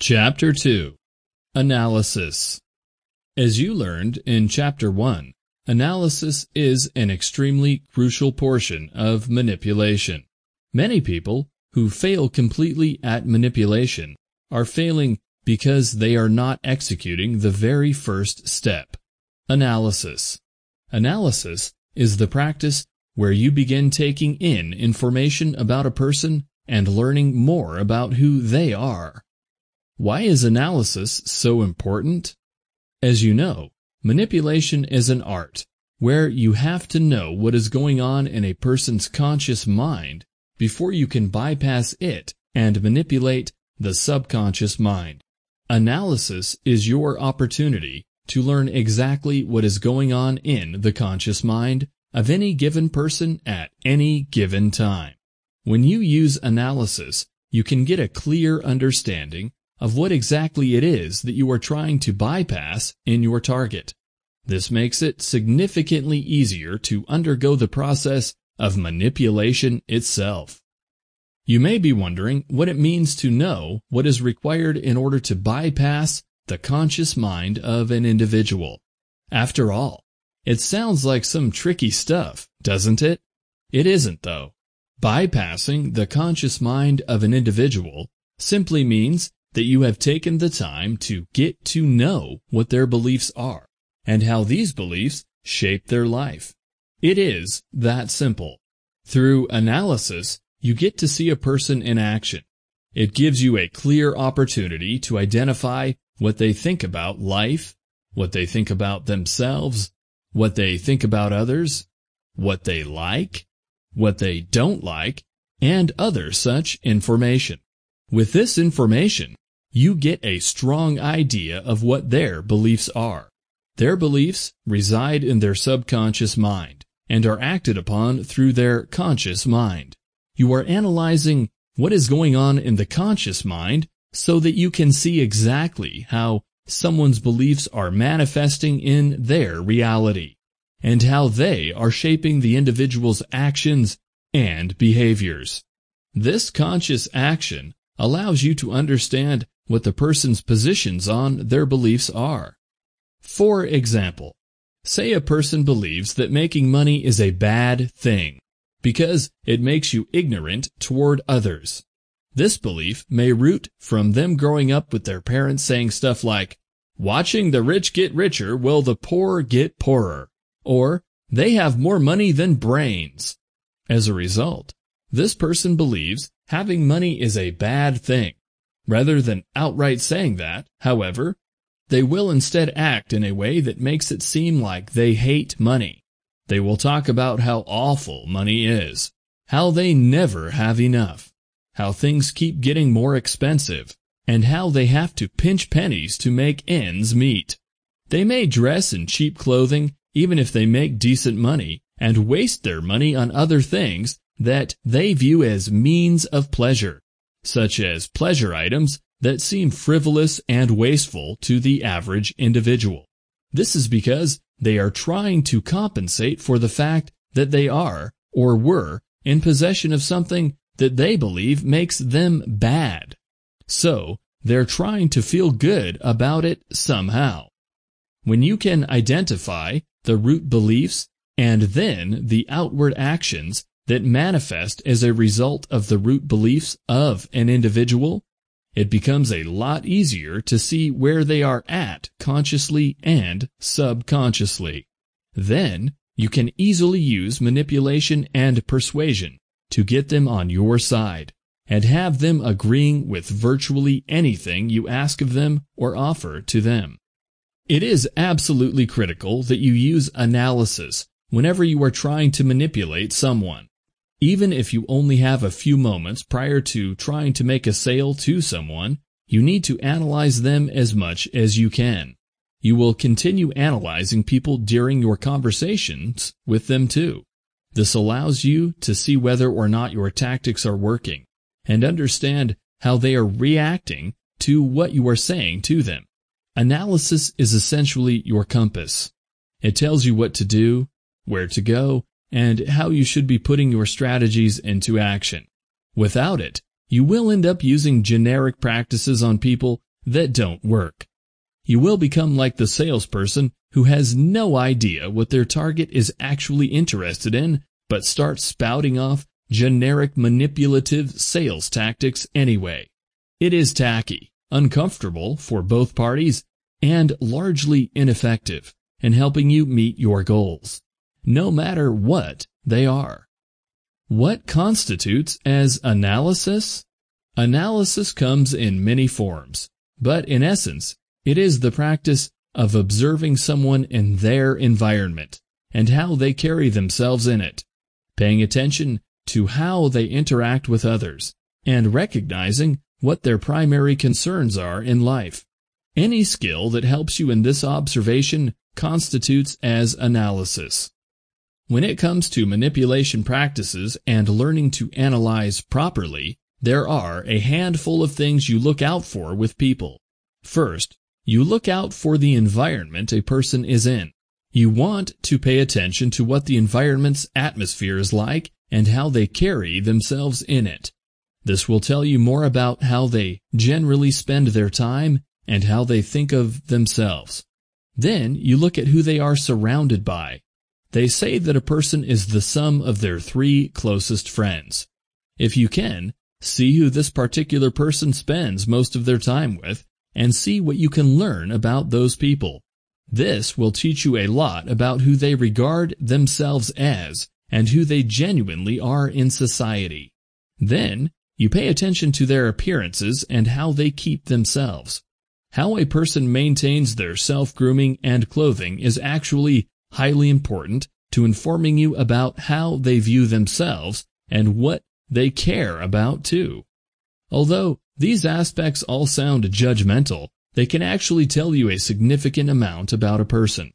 Chapter 2 Analysis As you learned in Chapter 1, analysis is an extremely crucial portion of manipulation. Many people who fail completely at manipulation are failing because they are not executing the very first step. Analysis Analysis is the practice where you begin taking in information about a person and learning more about who they are. Why is analysis so important? As you know, manipulation is an art where you have to know what is going on in a person's conscious mind before you can bypass it and manipulate the subconscious mind. Analysis is your opportunity to learn exactly what is going on in the conscious mind of any given person at any given time. When you use analysis, you can get a clear understanding of what exactly it is that you are trying to bypass in your target. This makes it significantly easier to undergo the process of manipulation itself. You may be wondering what it means to know what is required in order to bypass the conscious mind of an individual. After all, it sounds like some tricky stuff, doesn't it? It isn't though. Bypassing the conscious mind of an individual simply means that you have taken the time to get to know what their beliefs are and how these beliefs shape their life. It is that simple. Through analysis, you get to see a person in action. It gives you a clear opportunity to identify what they think about life, what they think about themselves, what they think about others, what they like, what they don't like, and other such information. With this information, you get a strong idea of what their beliefs are. Their beliefs reside in their subconscious mind and are acted upon through their conscious mind. You are analyzing what is going on in the conscious mind so that you can see exactly how someone's beliefs are manifesting in their reality and how they are shaping the individual's actions and behaviors. This conscious action allows you to understand what the person's positions on their beliefs are. For example, say a person believes that making money is a bad thing because it makes you ignorant toward others. This belief may root from them growing up with their parents saying stuff like, watching the rich get richer will the poor get poorer, or they have more money than brains. As a result, this person believes having money is a bad thing. Rather than outright saying that, however, they will instead act in a way that makes it seem like they hate money. They will talk about how awful money is, how they never have enough, how things keep getting more expensive, and how they have to pinch pennies to make ends meet. They may dress in cheap clothing even if they make decent money and waste their money on other things that they view as means of pleasure, such as pleasure items that seem frivolous and wasteful to the average individual. This is because they are trying to compensate for the fact that they are, or were, in possession of something that they believe makes them bad. So, they're trying to feel good about it somehow. When you can identify the root beliefs and then the outward actions that manifest as a result of the root beliefs of an individual, it becomes a lot easier to see where they are at consciously and subconsciously. Then, you can easily use manipulation and persuasion to get them on your side and have them agreeing with virtually anything you ask of them or offer to them. It is absolutely critical that you use analysis whenever you are trying to manipulate someone. Even if you only have a few moments prior to trying to make a sale to someone, you need to analyze them as much as you can. You will continue analyzing people during your conversations with them too. This allows you to see whether or not your tactics are working and understand how they are reacting to what you are saying to them. Analysis is essentially your compass. It tells you what to do, where to go, and how you should be putting your strategies into action. Without it, you will end up using generic practices on people that don't work. You will become like the salesperson who has no idea what their target is actually interested in, but starts spouting off generic manipulative sales tactics anyway. It is tacky, uncomfortable for both parties, and largely ineffective in helping you meet your goals, no matter what they are. What constitutes as analysis? Analysis comes in many forms, but in essence, it is the practice of observing someone in their environment and how they carry themselves in it, paying attention to how they interact with others, and recognizing what their primary concerns are in life. Any skill that helps you in this observation constitutes as analysis. When it comes to manipulation practices and learning to analyze properly, there are a handful of things you look out for with people. First, you look out for the environment a person is in. You want to pay attention to what the environment's atmosphere is like and how they carry themselves in it. This will tell you more about how they generally spend their time and how they think of themselves. Then you look at who they are surrounded by. They say that a person is the sum of their three closest friends. If you can, see who this particular person spends most of their time with and see what you can learn about those people. This will teach you a lot about who they regard themselves as and who they genuinely are in society. Then, you pay attention to their appearances and how they keep themselves. How a person maintains their self-grooming and clothing is actually highly important to informing you about how they view themselves and what they care about too. Although these aspects all sound judgmental, they can actually tell you a significant amount about a person.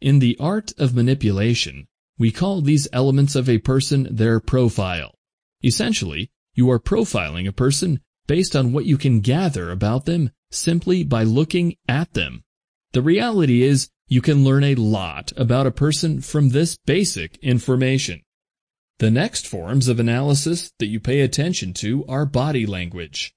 In the art of manipulation, we call these elements of a person their profile. Essentially, you are profiling a person based on what you can gather about them simply by looking at them. The reality is you can learn a lot about a person from this basic information. The next forms of analysis that you pay attention to are body language.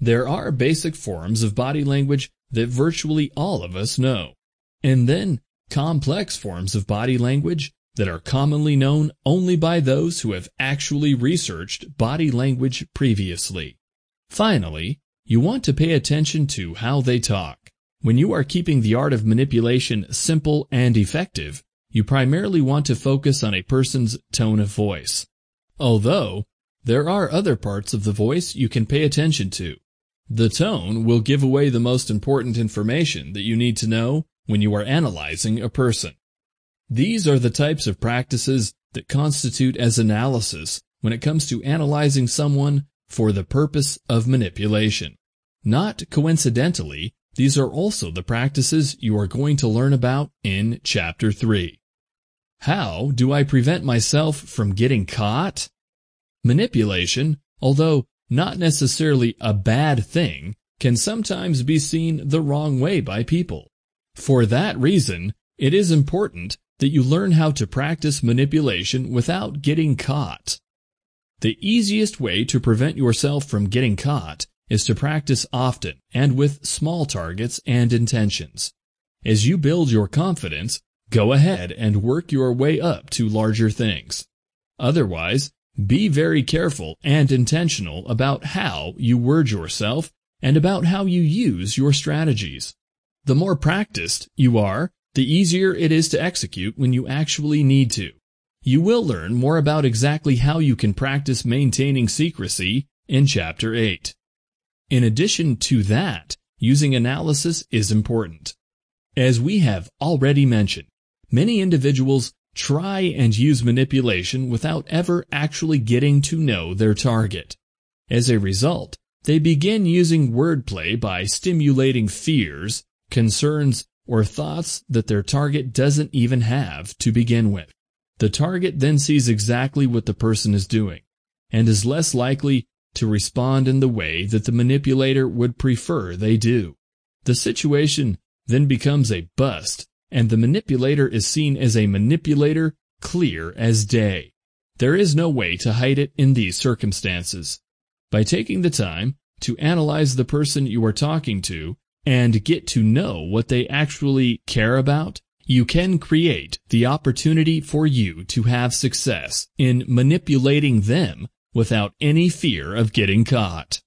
There are basic forms of body language that virtually all of us know, and then complex forms of body language that are commonly known only by those who have actually researched body language previously. Finally, you want to pay attention to how they talk. When you are keeping the art of manipulation simple and effective, you primarily want to focus on a person's tone of voice. Although, there are other parts of the voice you can pay attention to, the tone will give away the most important information that you need to know when you are analyzing a person. These are the types of practices that constitute as analysis when it comes to analyzing someone for the purpose of manipulation. Not coincidentally, these are also the practices you are going to learn about in Chapter 3. How do I prevent myself from getting caught? Manipulation, although not necessarily a bad thing, can sometimes be seen the wrong way by people. For that reason, it is important that you learn how to practice manipulation without getting caught. The easiest way to prevent yourself from getting caught is to practice often and with small targets and intentions. As you build your confidence, go ahead and work your way up to larger things. Otherwise, be very careful and intentional about how you word yourself and about how you use your strategies. The more practiced you are, the easier it is to execute when you actually need to. You will learn more about exactly how you can practice maintaining secrecy in Chapter 8. In addition to that, using analysis is important. As we have already mentioned, many individuals try and use manipulation without ever actually getting to know their target. As a result, they begin using wordplay by stimulating fears, concerns, or thoughts that their target doesn't even have to begin with. The target then sees exactly what the person is doing, and is less likely to respond in the way that the manipulator would prefer they do. The situation then becomes a bust and the manipulator is seen as a manipulator clear as day. There is no way to hide it in these circumstances. By taking the time to analyze the person you are talking to and get to know what they actually care about, you can create the opportunity for you to have success in manipulating them without any fear of getting caught.